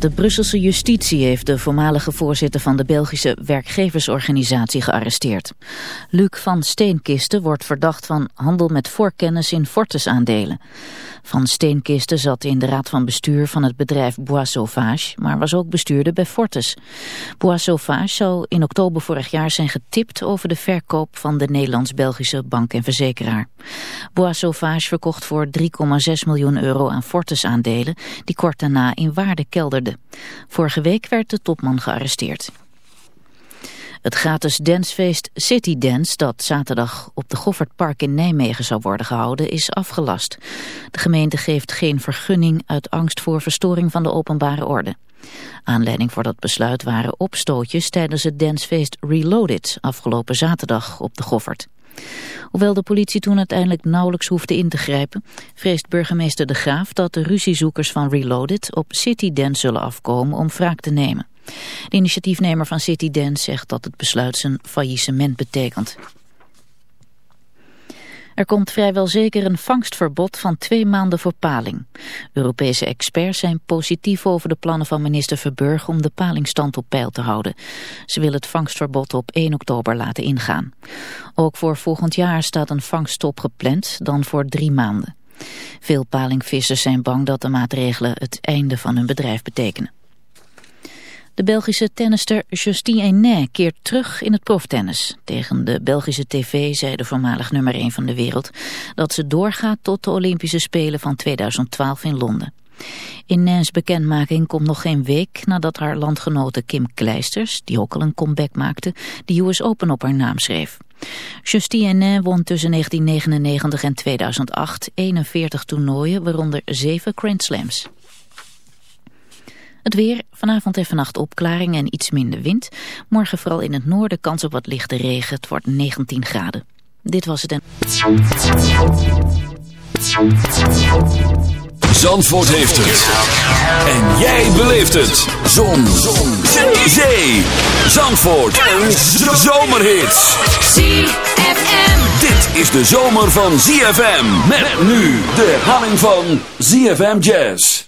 De Brusselse justitie heeft de voormalige voorzitter van de Belgische werkgeversorganisatie gearresteerd. Luc van Steenkisten wordt verdacht van handel met voorkennis in Fortis-aandelen. Van Steenkisten zat in de raad van bestuur van het bedrijf Bois Sauvage, maar was ook bestuurder bij Fortis. Bois Sauvage zou in oktober vorig jaar zijn getipt over de verkoop van de Nederlands-Belgische bank en verzekeraar. Bois Sauvage verkocht voor 3,6 miljoen euro aan Fortis-aandelen, die kort daarna in waarde kelderden. Vorige week werd de topman gearresteerd. Het gratis dancefeest City Dance, dat zaterdag op de Goffertpark in Nijmegen zou worden gehouden, is afgelast. De gemeente geeft geen vergunning uit angst voor verstoring van de openbare orde. Aanleiding voor dat besluit waren opstootjes tijdens het dancefeest Reloaded afgelopen zaterdag op de Goffert. Hoewel de politie toen uiteindelijk nauwelijks hoefde in te grijpen, vreest burgemeester De Graaf dat de ruziezoekers van Reloaded op City Dance zullen afkomen om wraak te nemen. De initiatiefnemer van City Dance zegt dat het besluit zijn faillissement betekent. Er komt vrijwel zeker een vangstverbod van twee maanden voor paling. Europese experts zijn positief over de plannen van minister Verburg om de palingstand op peil te houden. Ze willen het vangstverbod op 1 oktober laten ingaan. Ook voor volgend jaar staat een vangststop gepland, dan voor drie maanden. Veel palingvissers zijn bang dat de maatregelen het einde van hun bedrijf betekenen. De Belgische tennister Justine Henin keert terug in het proftennis. Tegen de Belgische tv zei de voormalig nummer 1 van de wereld... dat ze doorgaat tot de Olympische Spelen van 2012 in Londen. Inens bekendmaking komt nog geen week nadat haar landgenote Kim Kleisters, die ook al een comeback maakte, de US Open op haar naam schreef. Justine Henin won tussen 1999 en 2008 41 toernooien, waaronder 7 Grand Slams. Het weer, vanavond en vannacht opklaring en iets minder wind. Morgen vooral in het noorden kans op wat lichte regen. Het wordt 19 graden. Dit was het en... Zandvoort heeft het. En jij beleeft het. Zon. Zon. Zee. Zandvoort. Een zomerhit. ZFM. Dit is de zomer van ZFM. Met nu de herhaling van ZFM Jazz.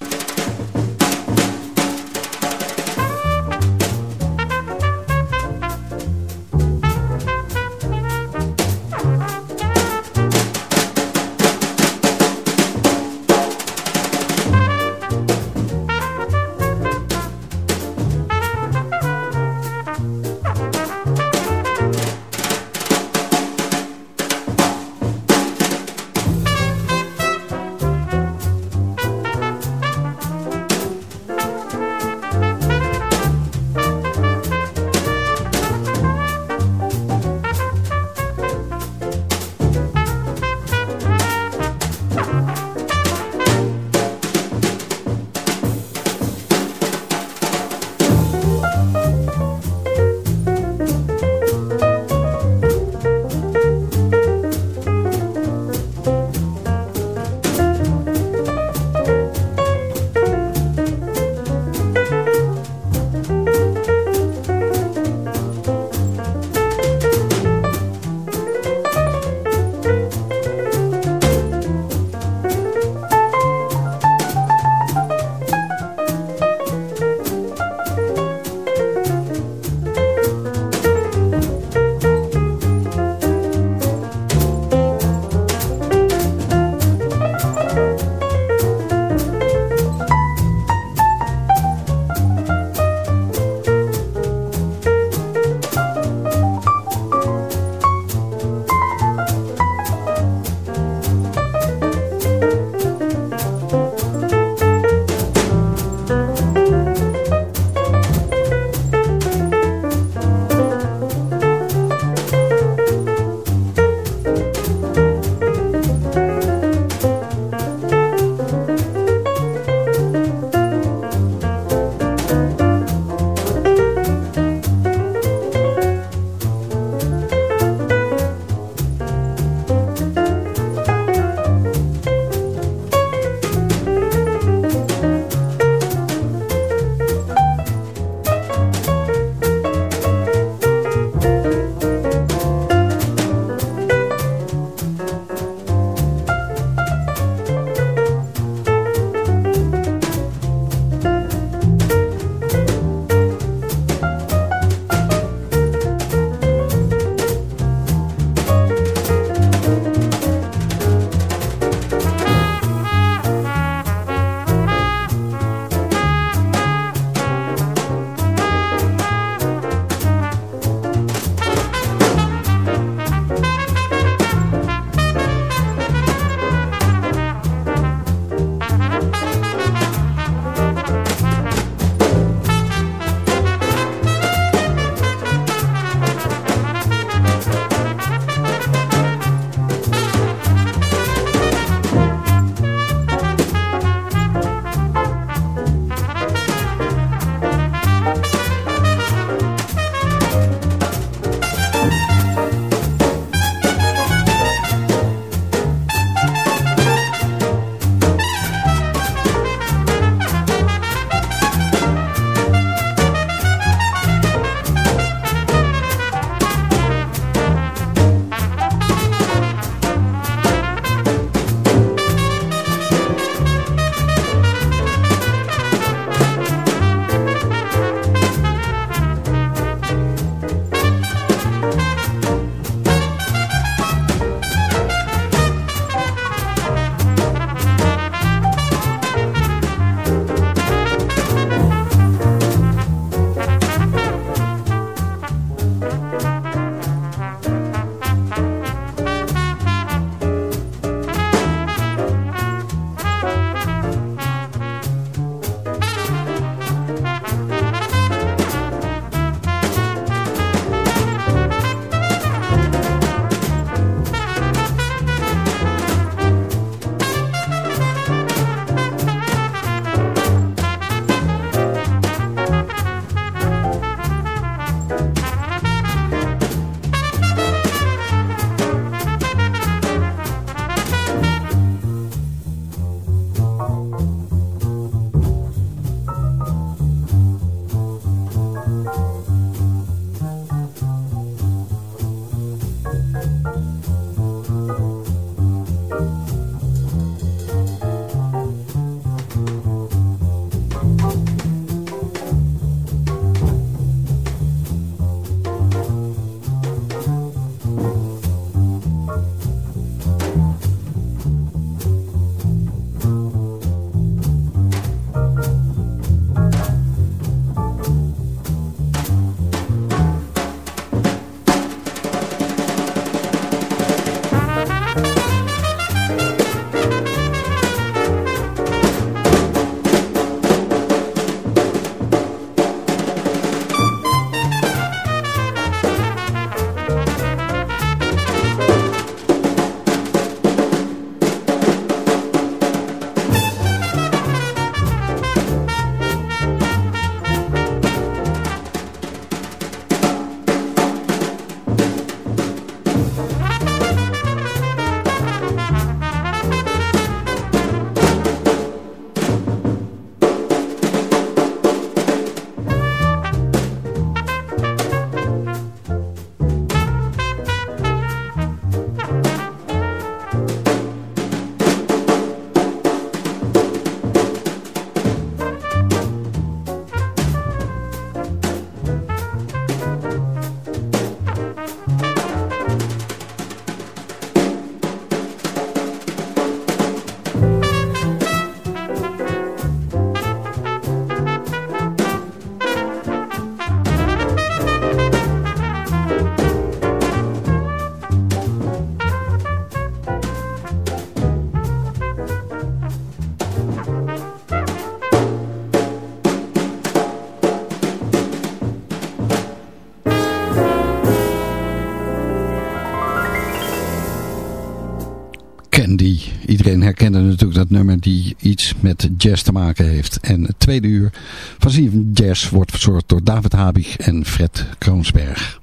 Nummer die iets met jazz te maken heeft. En het tweede uur van Steven Jazz wordt verzorgd door David Habig en Fred Kroonsberg.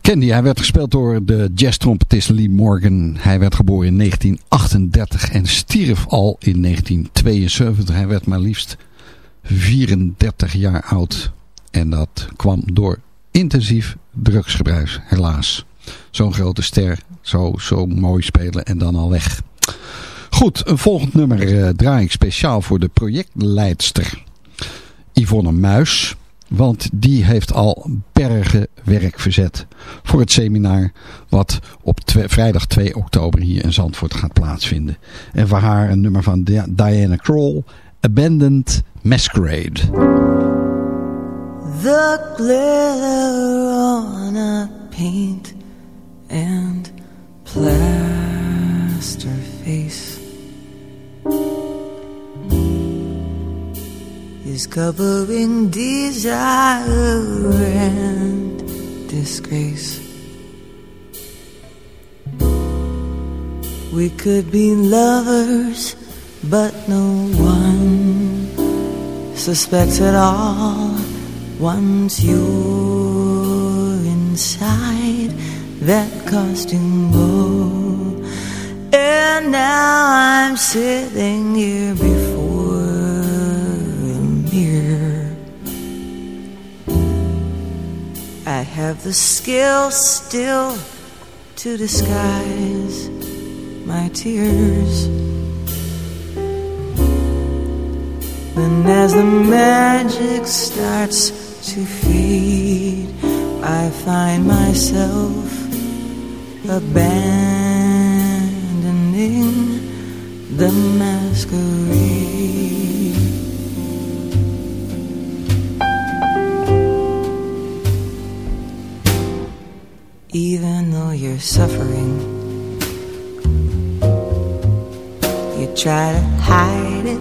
Candy, hij werd gespeeld door de jazztrompetist Lee Morgan. Hij werd geboren in 1938 en stierf al in 1972. Hij werd maar liefst 34 jaar oud. En dat kwam door intensief drugsgebruik, helaas. Zo'n grote ster, zo, zo mooi spelen en dan al weg. Goed, een volgend nummer uh, draai ik speciaal voor de projectleidster Yvonne Muis. Want die heeft al bergen werk verzet voor het seminar wat op vrijdag 2 oktober hier in Zandvoort gaat plaatsvinden. En voor haar een nummer van Diana Kroll, Abandoned Masquerade. The glitter on a paint and plaster face is covering desire and disgrace. We could be lovers, but no one suspects at all once you're inside that costume ball. And now I'm sitting here before a mirror. I have the skill still to disguise my tears. Then as the magic starts to fade, I find myself the masquerade. Even though you're suffering, you try to hide it.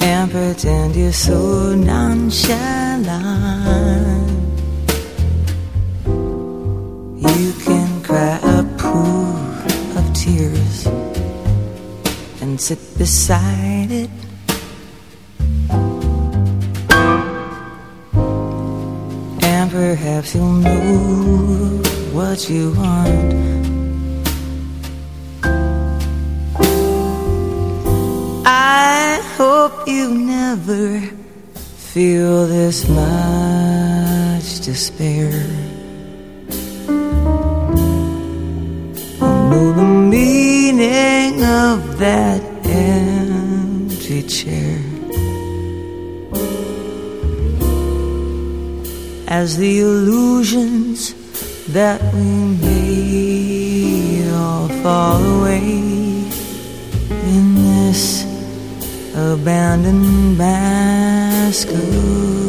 And pretend you're so nonchalant. And sit beside it. And perhaps you'll know what you want. I hope you never feel this much despair. Know the meaning of that empty chair. As the illusions that we made all fall away in this abandoned masquerade.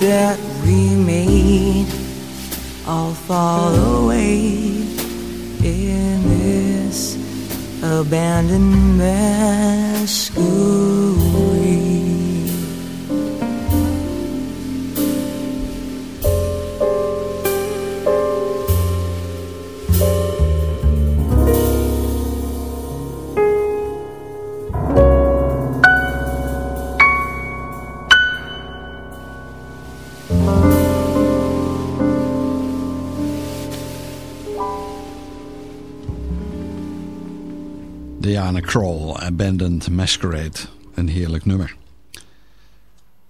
That we made all fall away in this abandoned Masquerade. Een heerlijk nummer.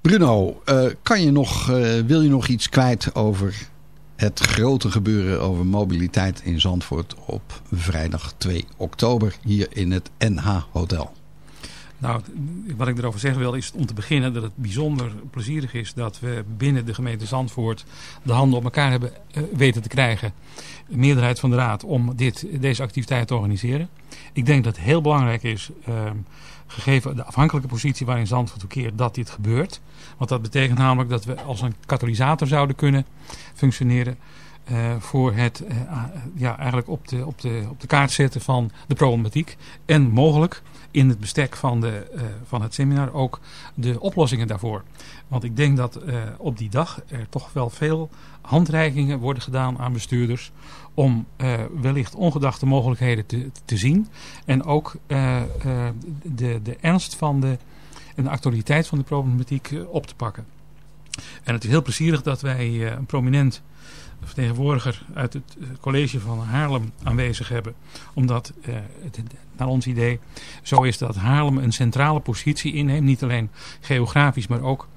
Bruno, eh, kan je nog, eh, wil je nog iets kwijt over het grote gebeuren over mobiliteit in Zandvoort op vrijdag 2 oktober hier in het NH Hotel? Nou, wat ik erover zeggen wil is om te beginnen dat het bijzonder plezierig is dat we binnen de gemeente Zandvoort de handen op elkaar hebben eh, weten te krijgen. De meerderheid van de raad om dit, deze activiteit te organiseren. Ik denk dat het heel belangrijk is, eh, gegeven de afhankelijke positie waarin Zandvoort verkeert, dat dit gebeurt. Want dat betekent namelijk dat we als een katalysator zouden kunnen functioneren. Uh, voor het uh, ja, eigenlijk op de, op, de, op de kaart zetten van de problematiek. En mogelijk in het bestek van, de, uh, van het seminar ook de oplossingen daarvoor. Want ik denk dat op die dag er toch wel veel handreikingen worden gedaan aan bestuurders. Om wellicht ongedachte mogelijkheden te, te zien. En ook de, de ernst van de, en de actualiteit van de problematiek op te pakken. En het is heel plezierig dat wij een prominent vertegenwoordiger uit het college van Haarlem aanwezig hebben. Omdat het naar ons idee zo is dat Haarlem een centrale positie inneemt. Niet alleen geografisch, maar ook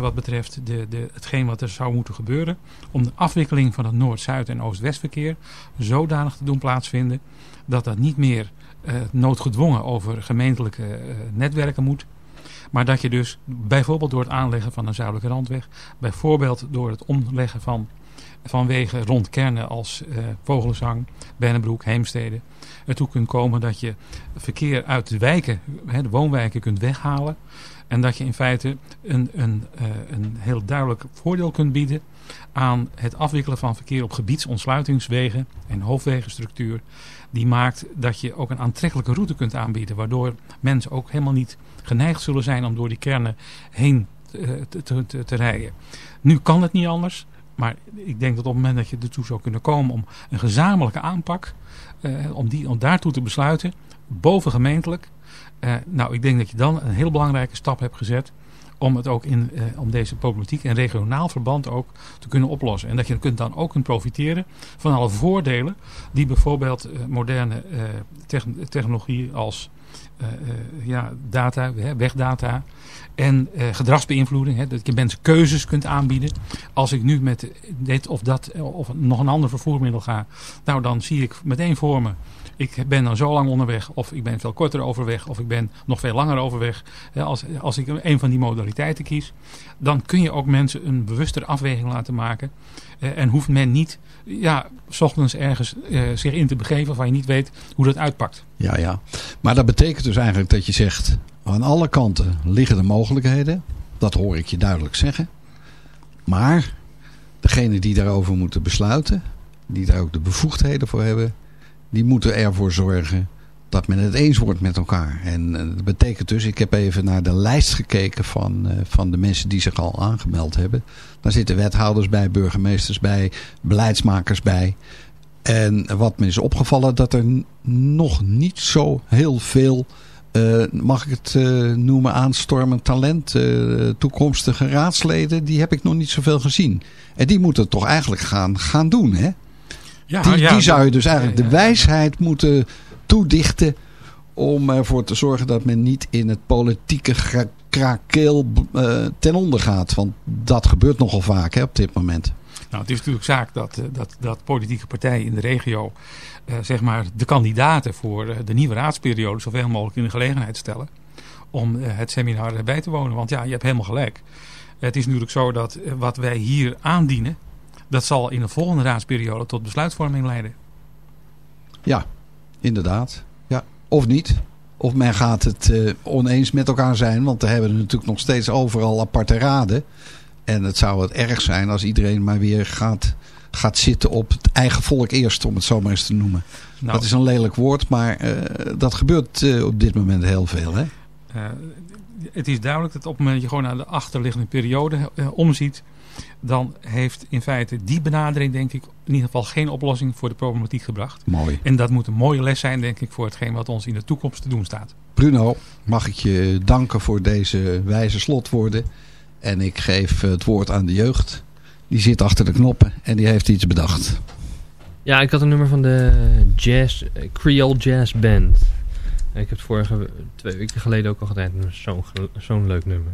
wat betreft de, de, hetgeen wat er zou moeten gebeuren. Om de afwikkeling van het Noord-Zuid- en Oost-Westverkeer zodanig te doen plaatsvinden. Dat dat niet meer uh, noodgedwongen over gemeentelijke netwerken moet. Maar dat je dus bijvoorbeeld door het aanleggen van een zuidelijke randweg. Bijvoorbeeld door het omleggen van vanwege rond kernen als uh, Vogelenzang, Bennebroek, Heemstede ertoe kunt komen dat je verkeer uit de wijken, hè, de woonwijken kunt weghalen. En dat je in feite een, een, uh, een heel duidelijk voordeel kunt bieden aan het afwikkelen van verkeer op gebiedsontsluitingswegen en hoofdwegenstructuur. Die maakt dat je ook een aantrekkelijke route kunt aanbieden. Waardoor mensen ook helemaal niet geneigd zullen zijn om door die kernen heen te, te, te, te rijden. Nu kan het niet anders. Maar ik denk dat op het moment dat je ertoe zou kunnen komen om een gezamenlijke aanpak, eh, om, die, om daartoe te besluiten, bovengemeentelijk. Eh, nou, ik denk dat je dan een heel belangrijke stap hebt gezet om het ook in, eh, om deze problematiek in regionaal verband ook te kunnen oplossen. En dat je kunt dan ook kunt profiteren van alle voordelen die bijvoorbeeld eh, moderne eh, technologie als ja, data, wegdata en gedragsbeïnvloeding. Hè, dat je mensen keuzes kunt aanbieden. Als ik nu met dit of dat of nog een ander vervoermiddel ga, nou dan zie ik meteen voor me. Ik ben dan zo lang onderweg, of ik ben veel korter overweg, of ik ben nog veel langer overweg. Als, als ik een van die modaliteiten kies, dan kun je ook mensen een bewustere afweging laten maken. En hoeft men niet, ja, s ochtends ergens uh, zich in te begeven waar je niet weet hoe dat uitpakt. Ja, ja. Maar dat betekent dus eigenlijk dat je zegt, aan alle kanten liggen de mogelijkheden. Dat hoor ik je duidelijk zeggen. Maar degene die daarover moeten besluiten, die daar ook de bevoegdheden voor hebben, die moeten ervoor zorgen dat men het eens wordt met elkaar. En dat betekent dus, ik heb even naar de lijst gekeken van, uh, van de mensen die zich al aangemeld hebben. Daar zitten wethouders bij, burgemeesters bij, beleidsmakers bij. En wat me is opgevallen, dat er nog niet zo heel veel, uh, mag ik het noemen, aanstormend talent, toekomstige raadsleden, die heb ik nog niet zoveel gezien. En die moeten het toch eigenlijk gaan, gaan doen, hè? Ja, die, ja, die zou je dus eigenlijk de wijsheid moeten toedichten om ervoor te zorgen dat men niet in het politieke krakeel uh, ten onder gaat. Want dat gebeurt nogal vaak hè, op dit moment. Nou, het is natuurlijk zaak dat, dat, dat politieke partijen in de regio uh, zeg maar de kandidaten voor de nieuwe raadsperiode zoveel mogelijk in de gelegenheid stellen om het seminar bij te wonen. Want ja, je hebt helemaal gelijk. Het is natuurlijk zo dat wat wij hier aandienen, dat zal in de volgende raadsperiode tot besluitvorming leiden. Ja, inderdaad. Ja. Of niet. Of men gaat het eh, oneens met elkaar zijn. Want we hebben natuurlijk nog steeds overal aparte raden. En het zou het erg zijn als iedereen maar weer gaat, gaat zitten op het eigen volk eerst. Om het zo maar eens te noemen. Nou, Dat is een lelijk woord. Maar eh, dat gebeurt eh, op dit moment heel veel. Hè? Het is duidelijk dat op het moment dat je gewoon naar de achterliggende periode omziet, dan heeft in feite die benadering denk ik in ieder geval geen oplossing voor de problematiek gebracht. Mooi. En dat moet een mooie les zijn denk ik voor hetgeen wat ons in de toekomst te doen staat. Bruno, mag ik je danken voor deze wijze slotwoorden. En ik geef het woord aan de jeugd. Die zit achter de knoppen en die heeft iets bedacht. Ja, ik had een nummer van de jazz, Creole Jazz Band. Ik heb het vorige twee weken geleden ook al gedaan. Zo'n zo'n leuk nummer.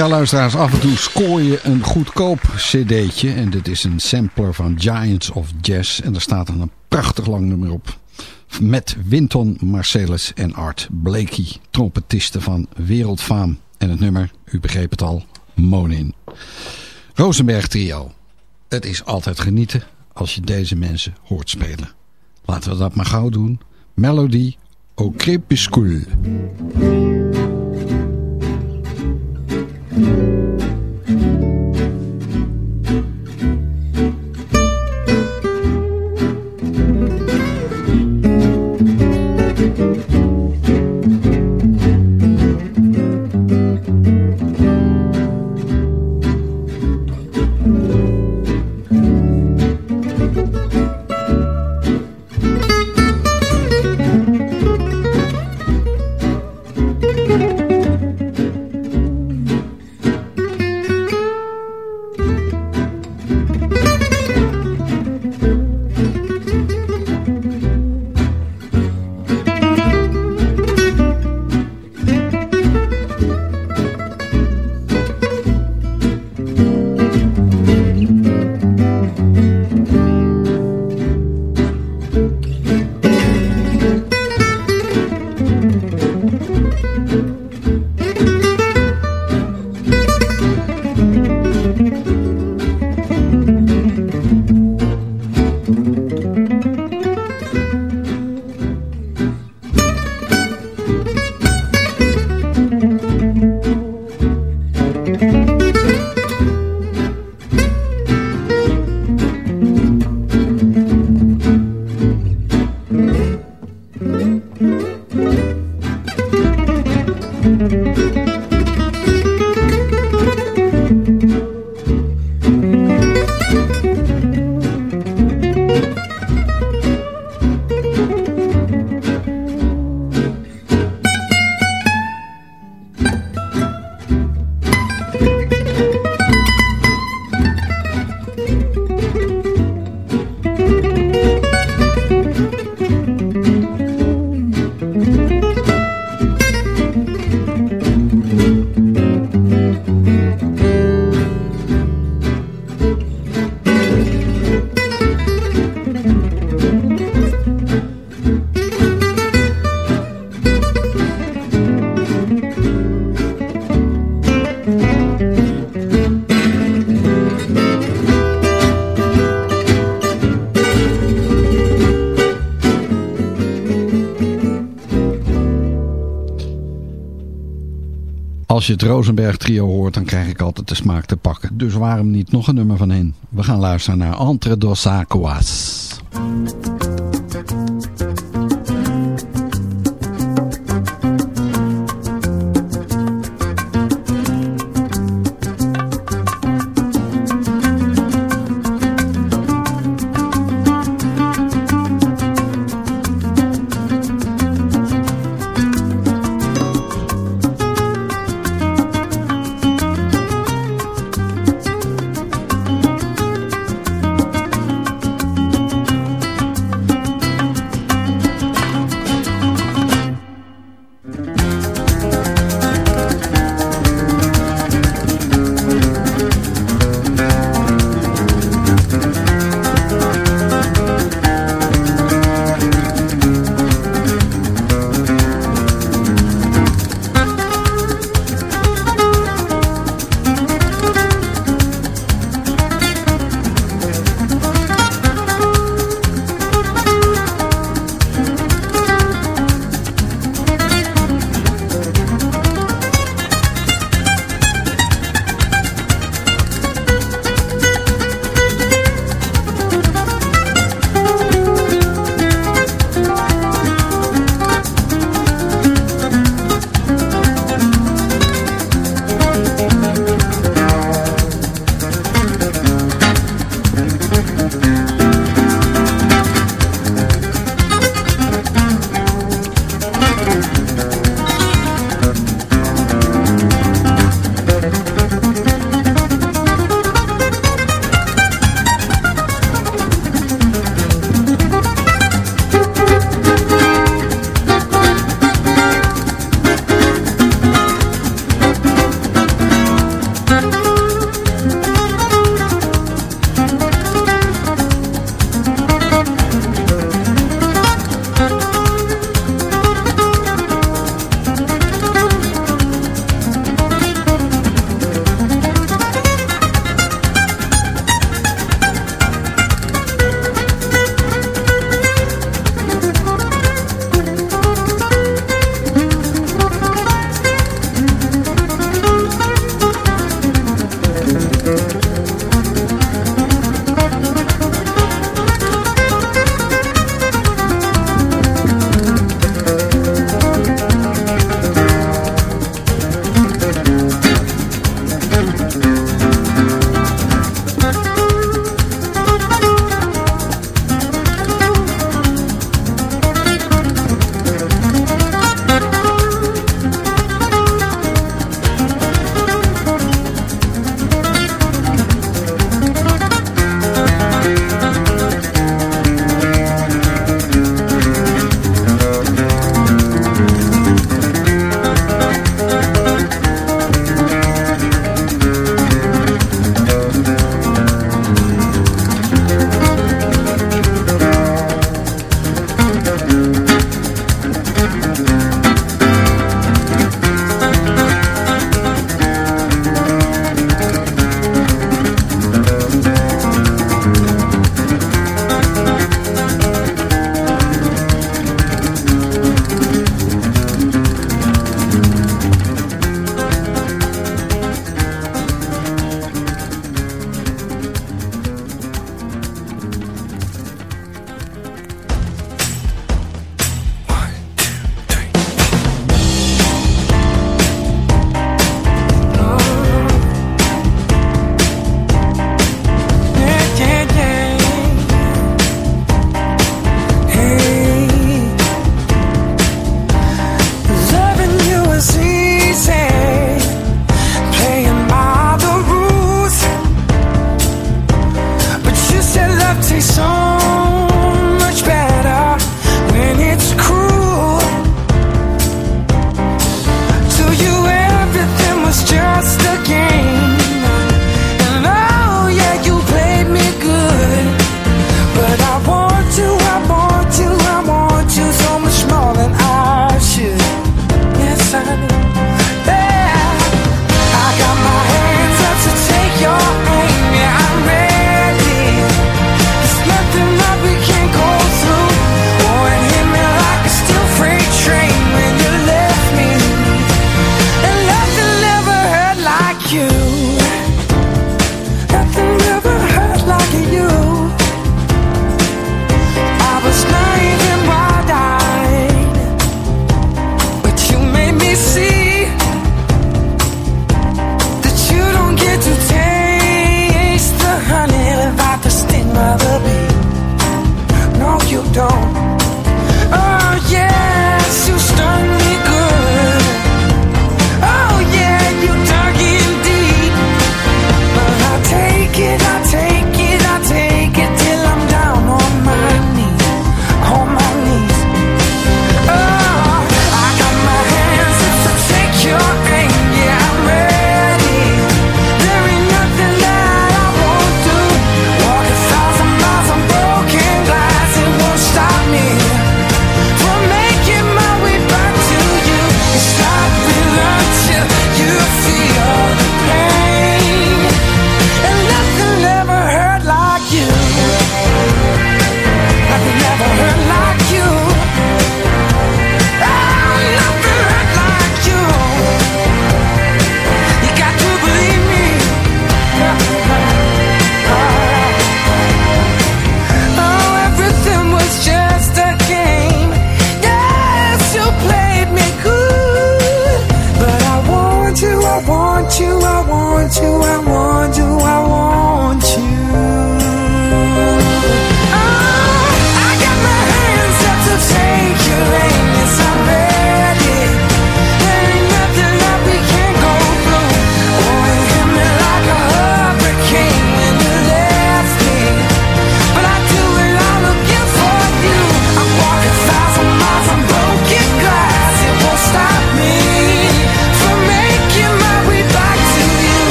Ja, luisteraars, af en toe scoor je een goedkoop cd'tje. En dit is een sampler van Giants of Jazz. En er staat dan een prachtig lang nummer op. Met Winton Marcellus en Art Blakey, trompetisten van wereldfaam. En het nummer, u begreep het al, Monin. Rosenberg Trio. Het is altijd genieten als je deze mensen hoort spelen. Laten we dat maar gauw doen. Melody au. Als je het Rosenberg trio hoort, dan krijg ik altijd de smaak te pakken. Dus waarom niet nog een nummer van hen? We gaan luisteren naar Entre dos Aquas.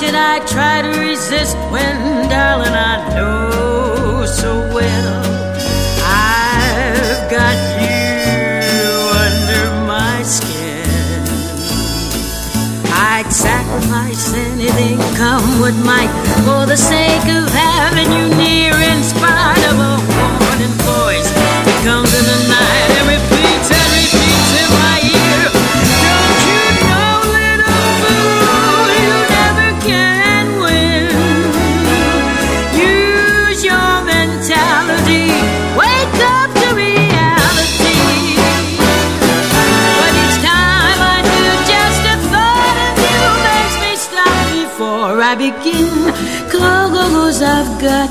Should I try to resist when, darling, I know so well I've got you under my skin. I'd sacrifice anything, come what might, for the sake of having you near, in spite of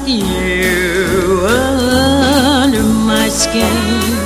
you oh, under my skin.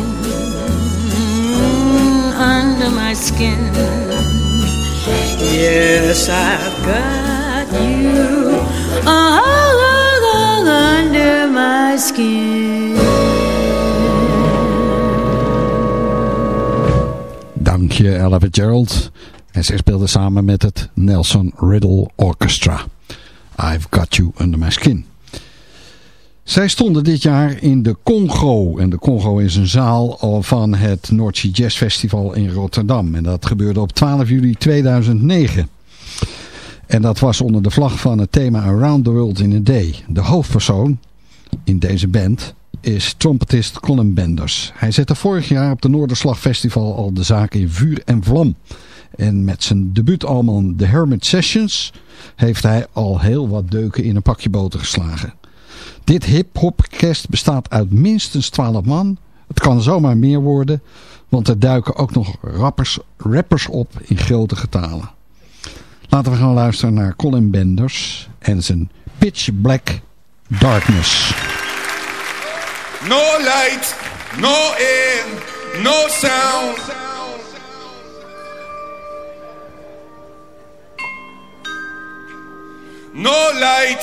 Mm, Under my skin. Yes, I've got you all under my skin. Dank je, Ella Fitzgerald. En zij speelde samen met het Nelson Riddle Orchestra. I've Got You Under My Skin. Zij stonden dit jaar in de Congo. En de Congo is een zaal van het Sea Jazz Festival in Rotterdam. En dat gebeurde op 12 juli 2009. En dat was onder de vlag van het thema Around the World in a Day. De hoofdpersoon in deze band is trompetist Colin Benders. Hij zette vorig jaar op de Noorderslag Festival al de zaak in vuur en vlam. En met zijn debuutalbum The Hermit Sessions heeft hij al heel wat deuken in een pakje boter geslagen. Dit hip-hop-orkest bestaat uit minstens 12 man. Het kan zomaar meer worden, want er duiken ook nog rappers, rappers op in grote getalen. Laten we gaan luisteren naar Colin Benders en zijn Pitch Black Darkness. No light, no air, no sound. No light,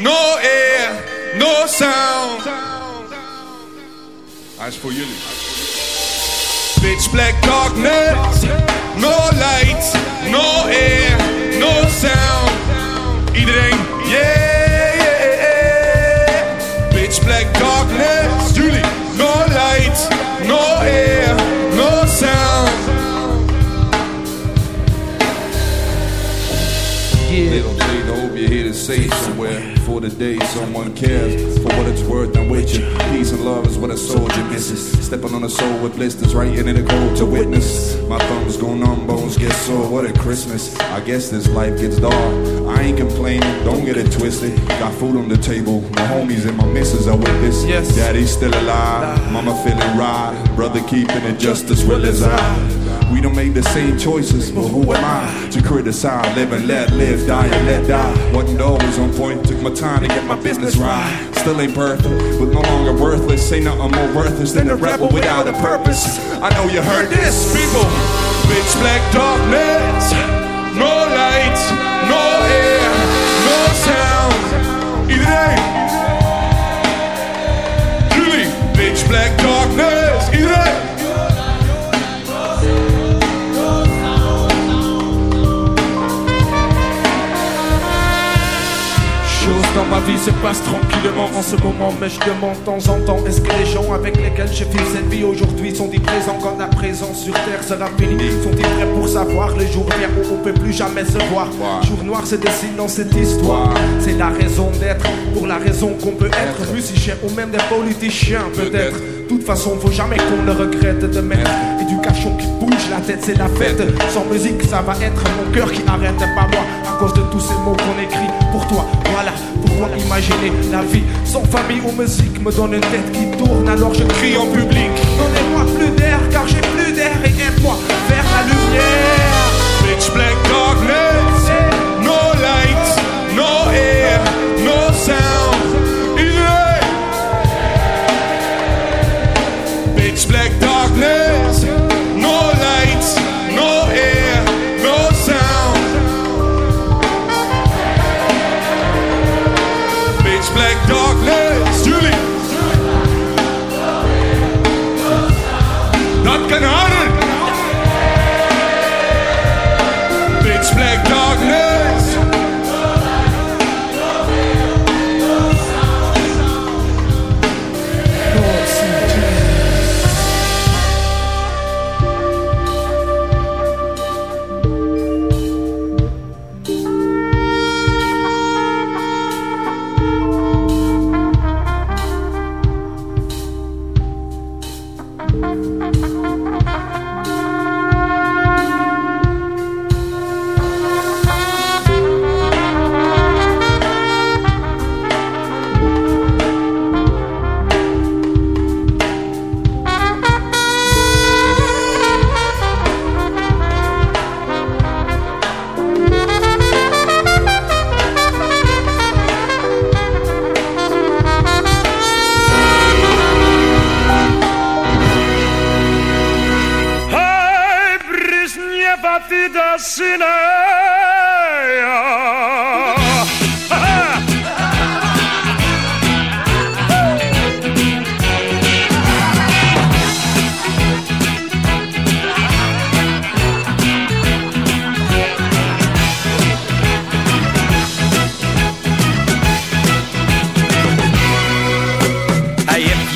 no air, no sound. Hij is voor jullie. Pitch black darkness, no light, no air, no sound. Iedereen, yeah, for the day someone cares. For what it's worth, I'm with you. Peace and love is what a soldier misses. Stepping on a soul with blisters, right into the cold to witness. My thumbs go numb, bones get sore. What a Christmas. I guess this life gets dark. I ain't complaining, don't get it twisted. Got food on the table, my homies and my missus are with this. Yes. Daddy's still alive, mama feeling right. Brother keeping it just as real as I. We don't make the same choices, but who am I to criticize? Live and let live, die and let die. Wasn't always on point, took my time to get my business right. Still ain't perfect, but no longer worthless. Ain't nothing more worthless than a rebel without a purpose. I know you heard this, people. Pitch black darkness, no light, no air, no sound. Iedereen. Jullie, pitch black darkness, ma vie se passent tranquillement en ce moment Mais je demande de temps en temps Est-ce que les gens avec lesquels je vis cette vie aujourd'hui Sont-ils présents quand la présence sur terre? Sera finie Sont-ils prêts pour savoir? Le jour vient où on peut plus jamais se voir. Jour noir se dessine dans cette histoire. C'est la raison d'être Pour la raison qu'on peut être musicien ou même des politiciens peut-être. de toute façon, faut jamais qu'on le regrette de mettre éducation qui bouge, la tête c'est la fête. Sans musique, ça va être mon cœur qui arrête, pas moi, à cause de tous ces mots qu'on écrit pour toi. Voilà, imaginer la vie sans famille ou musique me donne une tête qui tourne alors je crie en public. Donnez-moi plus d'air car j'ai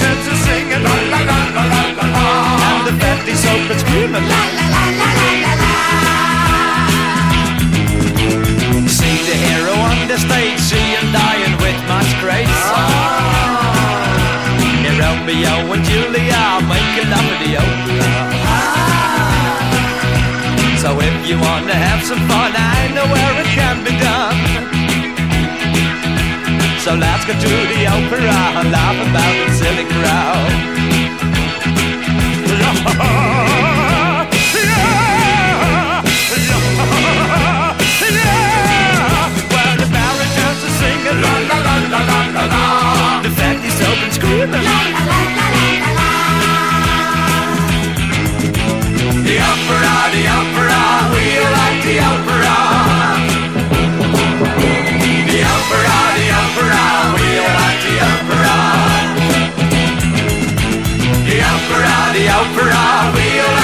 turns to sing a la la la la la la la. And the fatties up and scream la la la la la la la. See the hero on the stage, see him dying with much grace. Ah. Here Romeo and Julia make a the opera. Ah. So if you wanna have some fun, I know where it can be done. So let's go to the opera and laugh about the silly crowd. Well, the baritons are singing la la la la la la. The fatties open screaming la la la The opera, the opera, we like the opera.